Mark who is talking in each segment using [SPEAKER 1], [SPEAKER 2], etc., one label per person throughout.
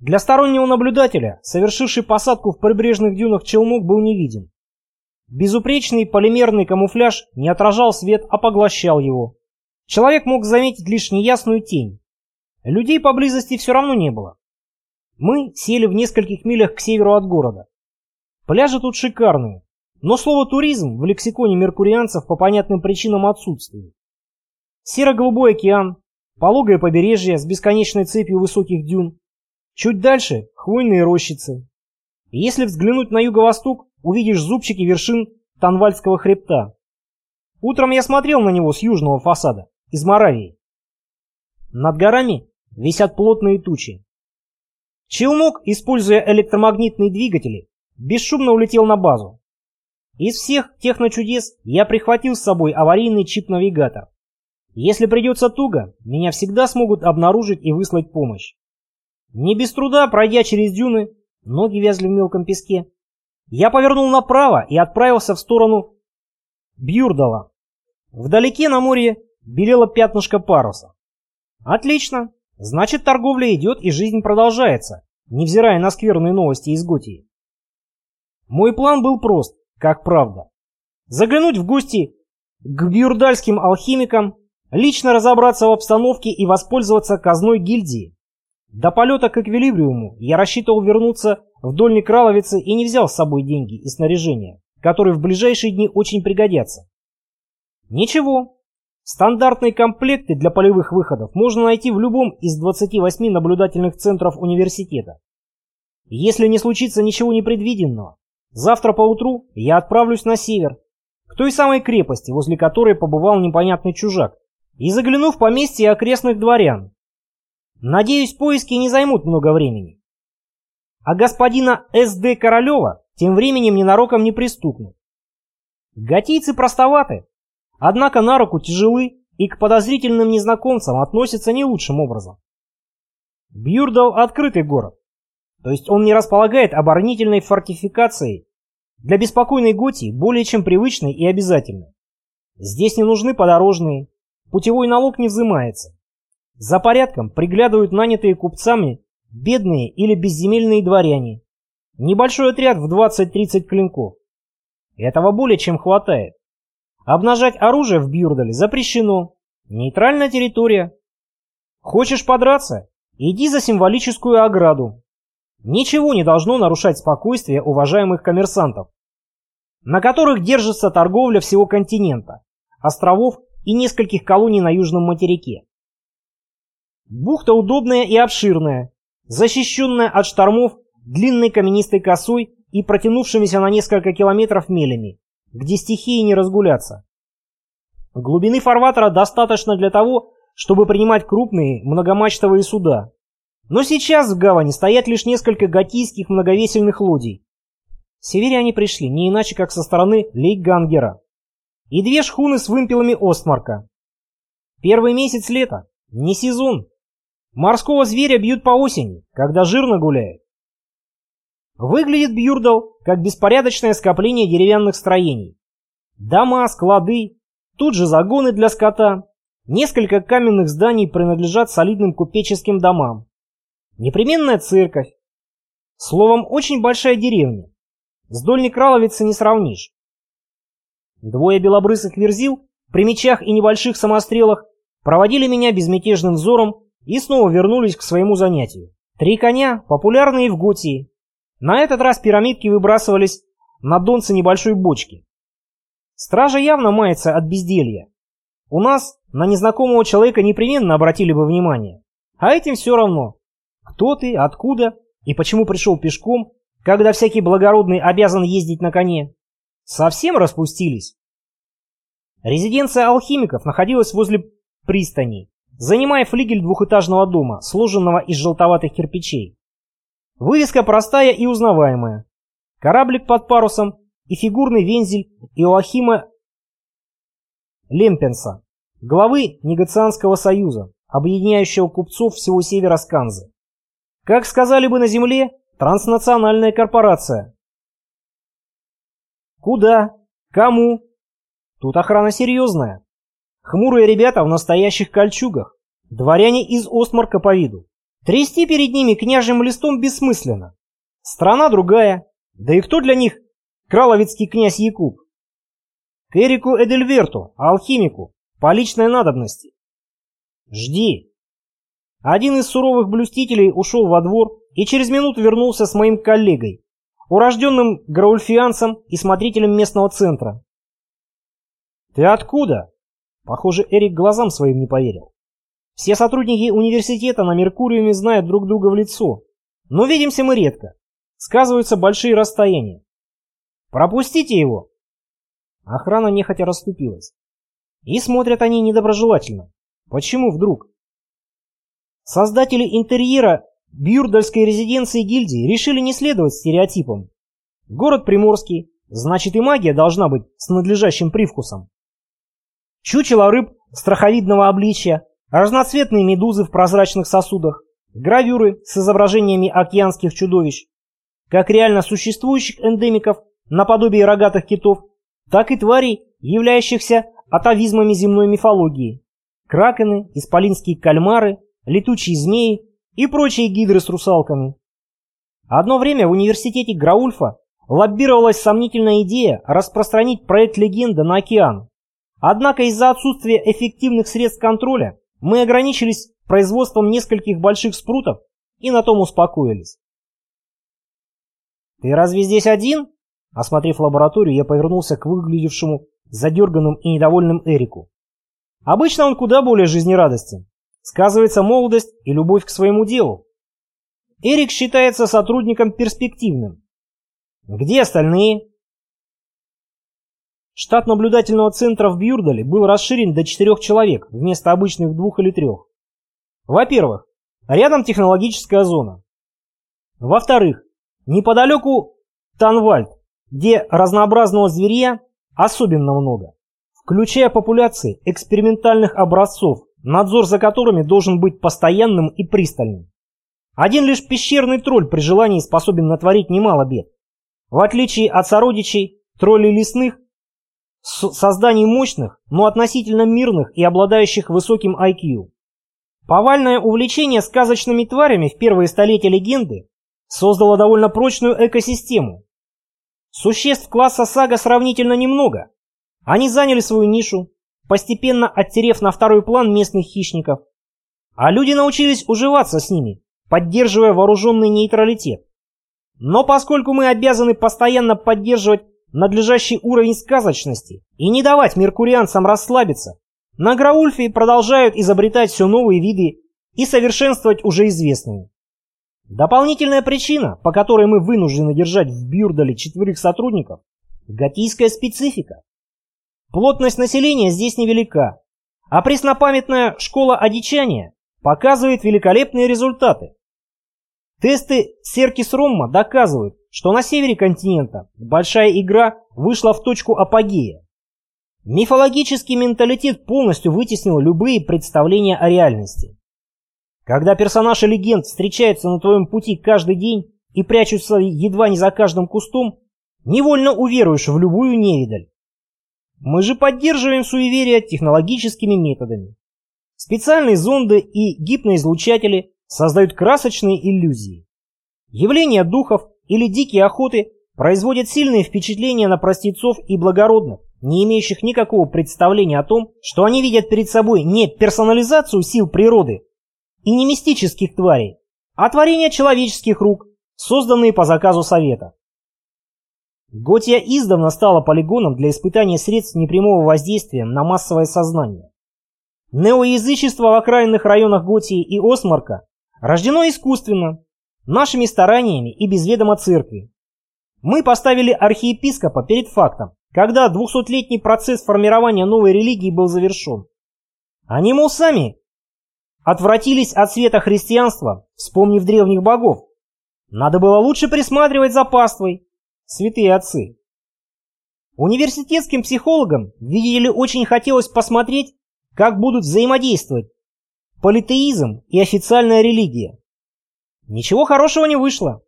[SPEAKER 1] Для стороннего наблюдателя, совершивший посадку в прибрежных дюнах челнок был не виден. Безупречный полимерный камуфляж не отражал свет, а поглощал его. Человек мог заметить лишь неясную тень. Людей поблизости все равно не было. Мы сели в нескольких милях к северу от города. Пляжи тут шикарные, но слово «туризм» в лексиконе меркурианцев по понятным причинам отсутствует. Серо-голубой океан, пологое побережье с бесконечной цепью высоких дюн, чуть дальше хвойные рощицы. Если взглянуть на юго-восток, увидишь зубчики вершин Танвальского хребта. Утром я смотрел на него с южного фасада, из Моравии. Над горами висят плотные тучи. Челнок, используя электромагнитные двигатели, бесшумно улетел на базу. Из всех техночудес я прихватил с собой аварийный чип-навигатор. Если придется туго, меня всегда смогут обнаружить и выслать помощь. Не без труда, пройдя через дюны, ноги вязли в мелком песке, я повернул направо и отправился в сторону Бьюрдала. Вдалеке на море белело пятнышко паруса. Отлично, значит торговля идет и жизнь продолжается, невзирая на скверные новости из Готии. Мой план был прост, как правда. Заглянуть в гости к бьюрдальским алхимикам, лично разобраться в обстановке и воспользоваться казной гильдии. До полета к эквилибриуму я рассчитывал вернуться в Дольной Краловице и не взял с собой деньги и снаряжение, которые в ближайшие дни очень пригодятся. Ничего, стандартные комплекты для полевых выходов можно найти в любом из 28 наблюдательных центров университета. Если не случится ничего непредвиденного, завтра поутру я отправлюсь на север, к той самой крепости, возле которой побывал непонятный чужак, и загляну в поместье окрестных дворян. Надеюсь, поиски не займут много времени. А господина С.Д. Королева тем временем ненароком не пристукнут. Готийцы простоваты, однако на руку тяжелы и к подозрительным незнакомцам относятся не лучшим образом. Бьюрдал – открытый город, то есть он не располагает оборонительной фортификацией, для беспокойной Готии более чем привычной и обязательной. Здесь не нужны подорожные, путевой налог не взимается. За порядком приглядывают нанятые купцами бедные или безземельные дворяне. Небольшой отряд в 20-30 клинков. Этого более чем хватает. Обнажать оружие в Бьюрдале запрещено. Нейтральная территория. Хочешь подраться? Иди за символическую ограду. Ничего не должно нарушать спокойствие уважаемых коммерсантов, на которых держится торговля всего континента, островов и нескольких колоний на южном материке. Бухта удобная и обширная, защищенная от штормов длинной каменистой косой и протянувшимися на несколько километров мелями, где стихии не разгуляться. Глубины фарватера достаточно для того, чтобы принимать крупные многомачтовые суда. Но сейчас в гавани стоят лишь несколько готийских многовесельных лодий. Северяне пришли не иначе, как со стороны Лейгангера. И две шхуны с вымпелами Остмарка. Первый месяц лета, не сезон, Морского зверя бьют по осени, когда жирно гуляет. Выглядит Бьюрдал как беспорядочное скопление деревянных строений. Дома, склады, тут же загоны для скота. Несколько каменных зданий принадлежат солидным купеческим домам. Непременная церковь. Словом, очень большая деревня. С Дольной Краловицы не сравнишь. Двое белобрысых верзил при мечах и небольших самострелах проводили меня безмятежным взором и снова вернулись к своему занятию. Три коня, популярные в Готии. На этот раз пирамидки выбрасывались на донце небольшой бочки. Стража явно мается от безделья. У нас на незнакомого человека непременно обратили бы внимание. А этим все равно. Кто ты, откуда и почему пришел пешком, когда всякий благородный обязан ездить на коне. Совсем распустились. Резиденция алхимиков находилась возле пристани занимая флигель двухэтажного дома, сложенного из желтоватых кирпичей. Вывеска простая и узнаваемая. Кораблик под парусом и фигурный вензель Иоахима Лемпенса, главы Негацианского союза, объединяющего купцов всего севера Сканзы. Как сказали бы на земле, транснациональная корпорация. Куда? Кому? Тут охрана серьезная. Хмурые ребята в настоящих кольчугах. Дворяне из Остмарка по виду. Трясти перед ними княжьим листом бессмысленно. Страна другая, да и кто для них краловицкий князь Якуб? К Эрику Эдельверту, алхимику, по личной надобности. Жди. Один из суровых блюстителей ушел во двор и через минуту вернулся с моим коллегой, урожденным граульфианцем и смотрителем местного центра. «Ты откуда?» Похоже, Эрик глазам своим не поверил. Все сотрудники университета на Меркуриуме знают друг друга в лицо, но видимся мы редко. Сказываются большие расстояния. «Пропустите его!» Охрана нехотя расступилась. И смотрят они недоброжелательно. Почему вдруг? Создатели интерьера Бюрдальской резиденции гильдии решили не следовать стереотипам. Город Приморский, значит и магия должна быть с надлежащим привкусом. Чучело рыб страховидного обличия, разноцветные медузы в прозрачных сосудах, гравюры с изображениями океанских чудовищ, как реально существующих эндемиков наподобие рогатых китов, так и тварей, являющихся атовизмами земной мифологии. Кракены, исполинские кальмары, летучие змеи и прочие гидры с русалками. Одно время в университете Граульфа лоббировалась сомнительная идея распространить проект «Легенда» на океан. Однако из-за отсутствия эффективных средств контроля мы ограничились производством нескольких больших спрутов и на том успокоились. «Ты разве здесь один?» Осмотрев лабораторию, я повернулся к выглядевшему задерганным и недовольным Эрику. Обычно он куда более жизнерадостен. Сказывается молодость и любовь к своему делу. Эрик считается сотрудником перспективным. Где остальные? Штат наблюдательного центра в Бьюрдале был расширен до четырех человек вместо обычных двух или трех. Во-первых, рядом технологическая зона. Во-вторых, неподалеку Танвальд, где разнообразного зверья особенно много, включая популяции экспериментальных образцов, надзор за которыми должен быть постоянным и пристальным. Один лишь пещерный тролль при желании способен натворить немало бед. В отличие от сородичей, троллей лесных, созданий мощных, но относительно мирных и обладающих высоким IQ. Повальное увлечение сказочными тварями в первые столетия легенды создало довольно прочную экосистему. Существ класса сага сравнительно немного. Они заняли свою нишу, постепенно оттерев на второй план местных хищников. А люди научились уживаться с ними, поддерживая вооруженный нейтралитет. Но поскольку мы обязаны постоянно поддерживать надлежащий уровень сказочности и не давать меркурианцам расслабиться, на Граульфе продолжают изобретать все новые виды и совершенствовать уже известные. Дополнительная причина, по которой мы вынуждены держать в Бюрдале четверых сотрудников – готийская специфика. Плотность населения здесь невелика, а преснопамятная школа одичания показывает великолепные результаты. Тесты Серкис Ромма доказывают, что на севере континента большая игра вышла в точку апогея. Мифологический менталитет полностью вытеснил любые представления о реальности. Когда персонаж и легенд встречаются на твоем пути каждый день и прячутся едва не за каждым кустом, невольно уверуешь в любую невидаль. Мы же поддерживаем суеверия технологическими методами. Специальные зонды и гипноизлучатели создают красочные иллюзии. Явления духов или дикие охоты производят сильные впечатления на простецов и благородных, не имеющих никакого представления о том, что они видят перед собой не персонализацию сил природы и не мистических тварей, а творения человеческих рук, созданные по заказу Совета. Готия издавна стала полигоном для испытания средств непрямого воздействия на массовое сознание. Неоязычество в окраинных районах Готии и Осмарка рождено искусственно, нашими стараниями и без ведома церкви. Мы поставили архиепископа перед фактом, когда двухсотлетний процесс формирования новой религии был завершен. Они, мол, сами отвратились от света христианства, вспомнив древних богов. Надо было лучше присматривать за паствой, святые отцы. Университетским психологам, видели ли, очень хотелось посмотреть, как будут взаимодействовать политеизм и официальная религия. Ничего хорошего не вышло.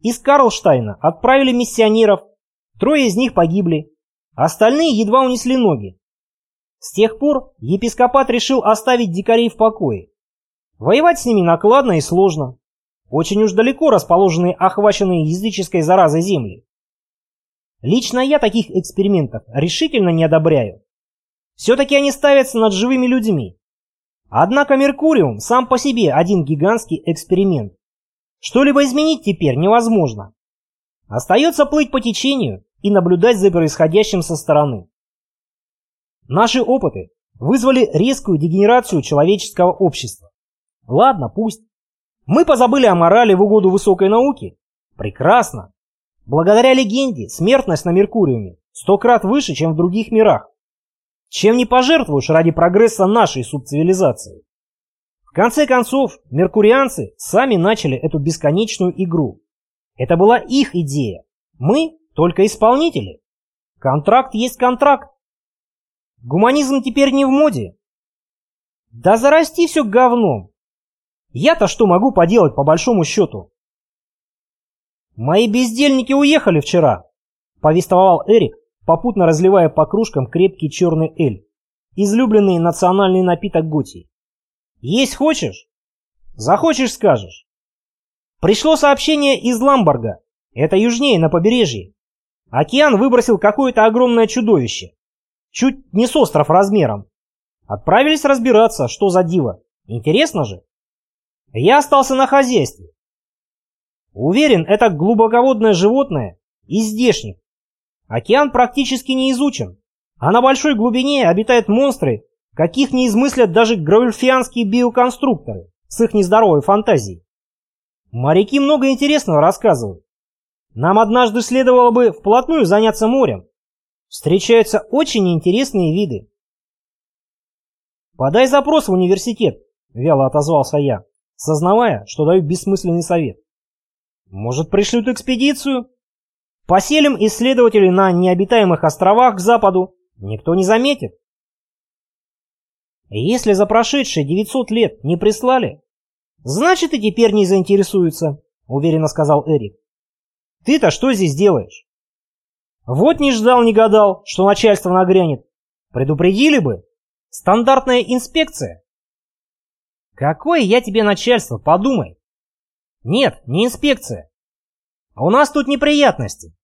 [SPEAKER 1] Из Карлштайна отправили миссионеров, трое из них погибли, остальные едва унесли ноги. С тех пор епископат решил оставить дикарей в покое. Воевать с ними накладно и сложно. Очень уж далеко расположены охваченные языческой заразой земли. Лично я таких экспериментов решительно не одобряю. Все-таки они ставятся над живыми людьми. Однако Меркуриум сам по себе один гигантский эксперимент. Что-либо изменить теперь невозможно. Остается плыть по течению и наблюдать за происходящим со стороны. Наши опыты вызвали резкую дегенерацию человеческого общества. Ладно, пусть. Мы позабыли о морали в угоду высокой науки? Прекрасно. Благодаря легенде смертность на Меркуриуме сто крат выше, чем в других мирах. Чем не пожертвуешь ради прогресса нашей субцивилизации? В конце концов, меркурианцы сами начали эту бесконечную игру. Это была их идея. Мы только исполнители. Контракт есть контракт. Гуманизм теперь не в моде. Да зарасти все говном. Я-то что могу поделать по большому счету? Мои бездельники уехали вчера, повествовал Эрик, попутно разливая по кружкам крепкий черный эль, излюбленный национальный напиток Гути. Есть хочешь? Захочешь, скажешь. Пришло сообщение из Ламборга. Это южнее, на побережье. Океан выбросил какое-то огромное чудовище. Чуть не с остров размером. Отправились разбираться, что за диво. Интересно же. Я остался на хозяйстве. Уверен, это глубоководное животное из здешних. Океан практически не изучен, а на большой глубине обитают монстры, каких не измыслят даже гравельфианские биоконструкторы с их нездоровой фантазией. Моряки много интересного рассказывают. Нам однажды следовало бы вплотную заняться морем. Встречаются очень интересные виды. «Подай запрос в университет», — вяло отозвался я, сознавая, что даю бессмысленный совет. «Может, пришлют экспедицию? Поселим исследователей на необитаемых островах к западу. Никто не заметит». «Если за прошедшие 900 лет не прислали, «Значит, и теперь не заинтересуются», — уверенно сказал Эрик. «Ты-то что здесь делаешь?» «Вот не ждал, не гадал, что начальство нагрянет. Предупредили бы. Стандартная инспекция». «Какое я тебе начальство, подумай». «Нет, не инспекция. А у нас тут неприятности.